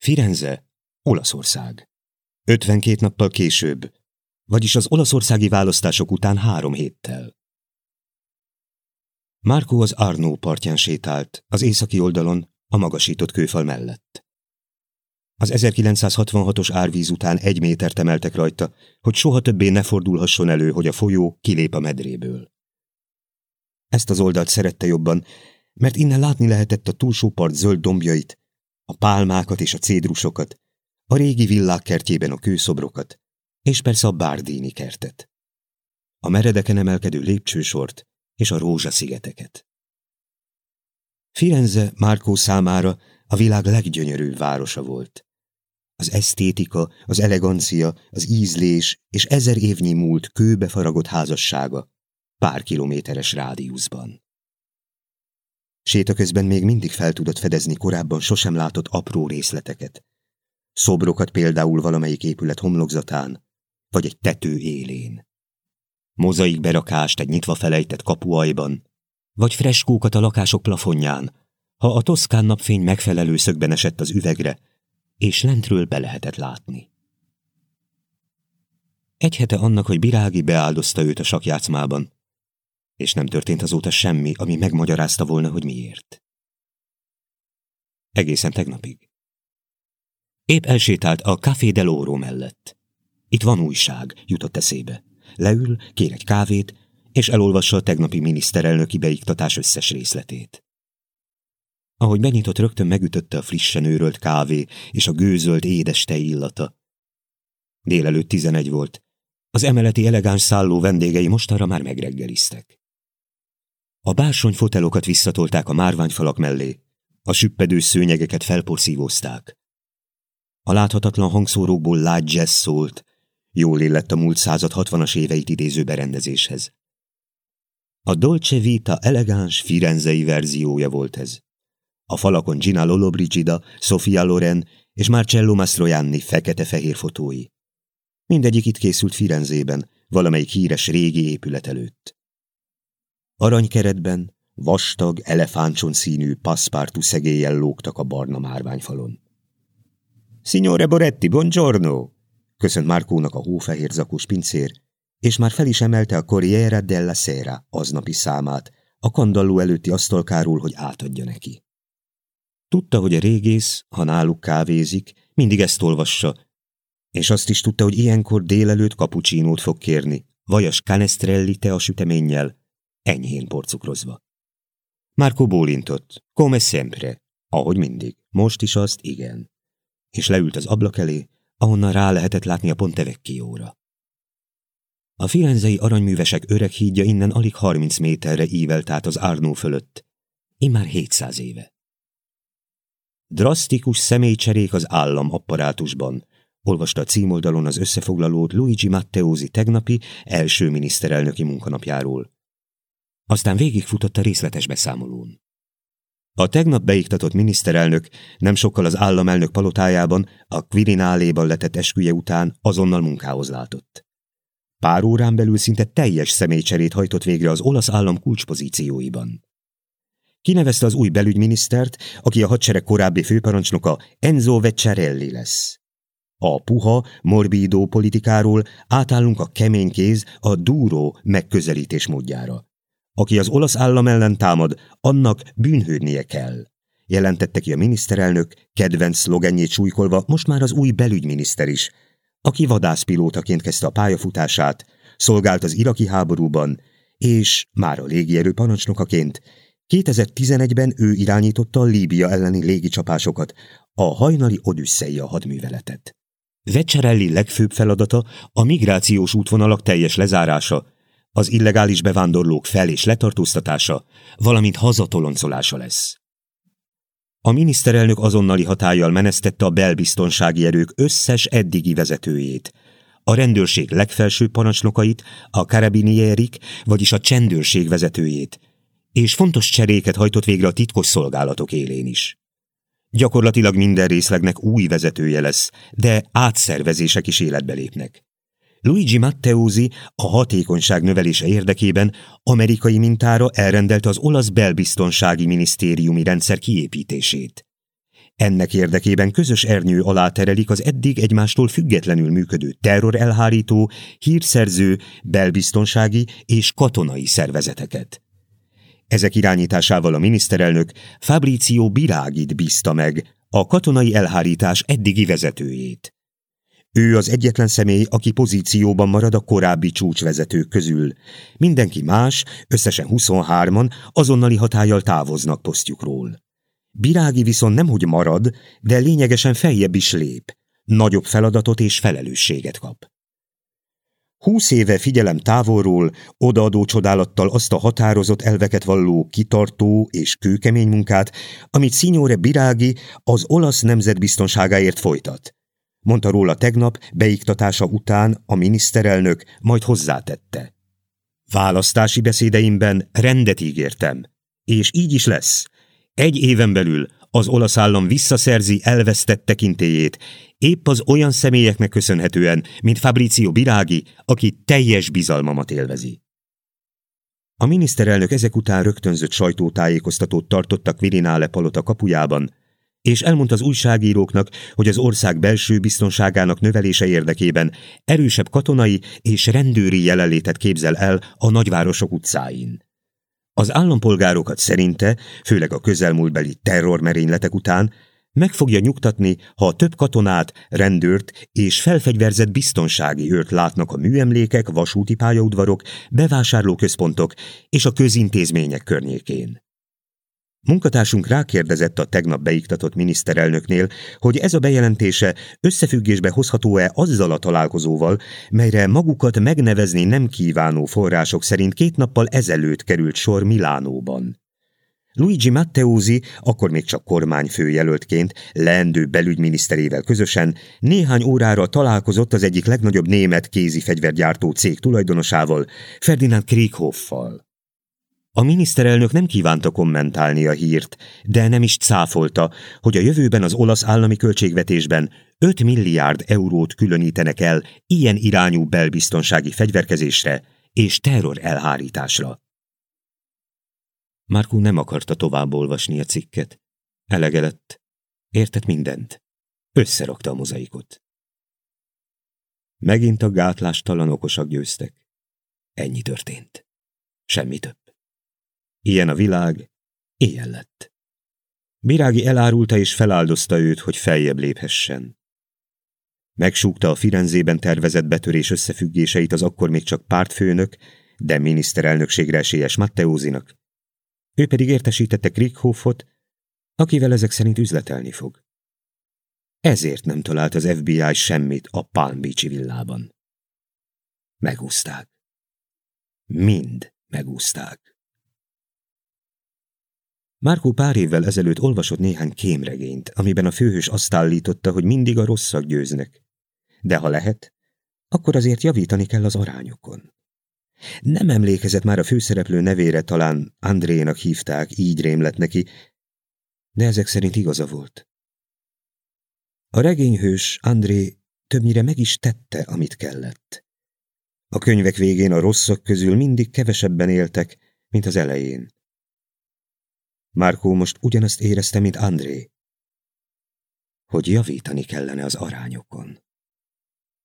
Firenze, Olaszország. 52 nappal később, vagyis az olaszországi választások után három héttel. Márkó az Arnó partján sétált, az északi oldalon, a magasított kőfal mellett. Az 1966-os árvíz után egy métert emeltek rajta, hogy soha többé ne fordulhasson elő, hogy a folyó kilép a medréből. Ezt az oldalt szerette jobban, mert innen látni lehetett a túlsó part zöld dombjait, a pálmákat és a cédrusokat, a régi villák kertjében a kőszobrokat, és persze a Bárdíni kertet. A meredeken emelkedő lépcsősort és a rózsaszigeteket. Firenze Márkó számára a világ leggyönyörűbb városa volt. Az esztétika, az elegancia, az ízlés és ezer évnyi múlt kőbe faragott házassága pár kilométeres rádiuszban. Séta közben még mindig fel tudott fedezni korábban sosem látott apró részleteket. Szobrokat például valamelyik épület homlokzatán, vagy egy tető élén. Mozaik berakást egy nyitva felejtett kapuajban, vagy freskókat a lakások plafonján, ha a toszkán napfény megfelelő szögben esett az üvegre, és lentről be lehetett látni. Egy hete annak, hogy Birági beáldozta őt a sakjátszmában, és nem történt azóta semmi, ami megmagyarázta volna, hogy miért. Egészen tegnapig. Épp elsétált a Café del Oro mellett. Itt van újság, jutott eszébe. Leül, kér egy kávét, és elolvassa a tegnapi miniszterelnöki beiktatás összes részletét. Ahogy benyitott, rögtön megütötte a frissen őrölt kávé és a gőzölt édes tej illata. Délelőtt tizenegy volt. Az emeleti elegáns szálló vendégei mostanra már megreggeliztek. A bársony fotelokat visszatolták a márványfalak mellé, a süppedő szőnyegeket felporszívózták. A láthatatlan hangszórókból lágy jazz szólt, jól illett a múlt század hatvanas éveit idéző berendezéshez. A Dolce Vita elegáns firenzei verziója volt ez. A falakon Gina Lollobrigida, Sofia Loren és Marcello Mastroianni fekete-fehér fotói. Mindegyik itt készült Firenzében, valamelyik híres régi épület előtt. Aranykeretben vastag, elefántson színű passzpártú szegéllyel lógtak a barna márványfalon. Signore Boretti, buongiorno! köszönt Márkónak a hófehér zakós pincér, és már fel is emelte a Corriere della Sera aznapi számát, a kandalló előtti asztalkáról, hogy átadja neki. Tudta, hogy a régész, ha náluk kávézik, mindig ezt olvassa, és azt is tudta, hogy ilyenkor délelőtt kapucsinót fog kérni, vajas canestrelli tea süteménnyel, enyhén porcukrozva. Márko bólintott, come sempre, ahogy mindig, most is azt igen. És leült az ablak elé, ahonnan rá lehetett látni a Pontevecchióra. A firenzei aranyművesek öreg hídja innen alig 30 méterre ívelt át az Árnó fölött, immár 700 éve. Drasztikus személycserék az állam apparátusban, olvasta a címoldalon az összefoglalót Luigi Matteosi tegnapi első miniszterelnöki munkanapjáról. Aztán végigfutott a részletes beszámolón. A tegnap beiktatott miniszterelnök nem sokkal az államelnök palotájában, a Quirináléban letett esküje után azonnal munkához látott. Pár órán belül szinte teljes személycserét hajtott végre az olasz állam kulcspozícióiban. Kinevezte az új belügyminisztert, aki a hadsereg korábbi főparancsnoka Enzo Vecciarelli lesz. A puha, morbidó politikáról átállunk a kemény kéz, a dúró megközelítés módjára. Aki az olasz állam ellen támad, annak bűnhődnie kell. Jelentette ki a miniszterelnök, kedvenc szlogenjét súlykolva most már az új belügyminiszter is, aki vadászpilótaként kezdte a pályafutását, szolgált az iraki háborúban, és már a légierő parancsnokaként 2011-ben ő irányította a Líbia elleni légicsapásokat, a hajnali Odüsszeia hadműveletet. Vecserelli legfőbb feladata a migrációs útvonalak teljes lezárása, az illegális bevándorlók fel- és letartóztatása, valamint hazatoloncolása lesz. A miniszterelnök azonnali hatállyal menesztette a belbiztonsági erők összes eddigi vezetőjét, a rendőrség legfelső parancsnokait, a karabinierik, vagyis a csendőrség vezetőjét, és fontos cseréket hajtott végre a titkos szolgálatok élén is. Gyakorlatilag minden részlegnek új vezetője lesz, de átszervezések is életbe lépnek. Luigi Matteusi a hatékonyság növelése érdekében amerikai mintára elrendelte az olasz belbiztonsági minisztériumi rendszer kiépítését. Ennek érdekében közös ernyő alá terelik az eddig egymástól függetlenül működő terrorelhárító, hírszerző, belbiztonsági és katonai szervezeteket. Ezek irányításával a miniszterelnök Fabrizio Birágit bízta meg, a katonai elhárítás eddigi vezetőjét. Ő az egyetlen személy, aki pozícióban marad a korábbi csúcsvezetők közül. Mindenki más, összesen 23-an azonnali hatállyal távoznak posztjukról. Birági viszont nemhogy marad, de lényegesen feljebb is lép. Nagyobb feladatot és felelősséget kap. Húsz éve figyelem távolról, odaadó csodálattal azt a határozott elveket valló, kitartó és kőkemény munkát, amit Signore Birági az olasz nemzetbiztonságáért folytat. Mondta róla tegnap, beiktatása után a miniszterelnök, majd hozzátette. Választási beszédeimben rendet ígértem, és így is lesz. Egy éven belül az olasz állam visszaszerzi elvesztett tekintélyét, épp az olyan személyeknek köszönhetően, mint Fabrizio Birági, aki teljes bizalmamat élvezi. A miniszterelnök ezek után rögtönzött sajtótájékoztatót tartottak Virinále palota kapujában, és elmondta az újságíróknak, hogy az ország belső biztonságának növelése érdekében erősebb katonai és rendőri jelenlétet képzel el a nagyvárosok utcáin. Az állampolgárokat szerinte, főleg a közelmúltbeli terrormerényletek után, meg fogja nyugtatni, ha több katonát, rendőrt és felfegyverzett biztonsági őrt látnak a műemlékek, vasúti pályaudvarok, bevásárlóközpontok és a közintézmények környékén. Munkatársunk rákérdezett a tegnap beiktatott miniszterelnöknél, hogy ez a bejelentése összefüggésbe hozható-e azzal a találkozóval, melyre magukat megnevezni nem kívánó források szerint két nappal ezelőtt került sor Milánóban. Luigi Matteosi, akkor még csak kormányfőjelöltként, leendő belügyminiszterével közösen néhány órára találkozott az egyik legnagyobb német kézi fegyvergyártó cég tulajdonosával, Ferdinand Krieghoffal. A miniszterelnök nem kívánta kommentálni a hírt, de nem is cáfolta, hogy a jövőben az olasz állami költségvetésben 5 milliárd eurót különítenek el ilyen irányú belbiztonsági fegyverkezésre és terror elhárításra. Márkú nem akarta tovább olvasni a cikket. Elege lett. Értett mindent. Összerakta a mozaikot. Megint a gátlástalan okosak győztek. Ennyi történt. Semmi több. Ilyen a világ, éjjel lett. Birági elárulta és feláldozta őt, hogy feljebb léphessen. Megsúgta a Firenzében tervezett betörés összefüggéseit az akkor még csak pártfőnök, de miniszterelnökségre esélyes Matteózinak. Ő pedig értesítette Krieghoffot, akivel ezek szerint üzletelni fog. Ezért nem talált az FBI semmit a Palm Beach villában. Megúzták. Mind megúzták. Márkó pár évvel ezelőtt olvasott néhány kémregényt, amiben a főhős azt állította, hogy mindig a rosszak győznek. De ha lehet, akkor azért javítani kell az arányokon. Nem emlékezett már a főszereplő nevére, talán Andrénak hívták, így rém lett neki, de ezek szerint igaza volt. A regényhős André többnyire meg is tette, amit kellett. A könyvek végén a rosszak közül mindig kevesebben éltek, mint az elején. Márkó most ugyanazt érezte, mint André, hogy javítani kellene az arányokon.